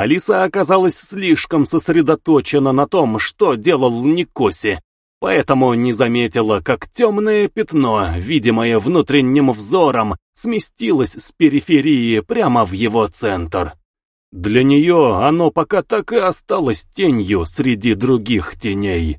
Алиса оказалась слишком сосредоточена на том, что делал Никоси, поэтому не заметила, как темное пятно, видимое внутренним взором, сместилось с периферии прямо в его центр. Для нее оно пока так и осталось тенью среди других теней.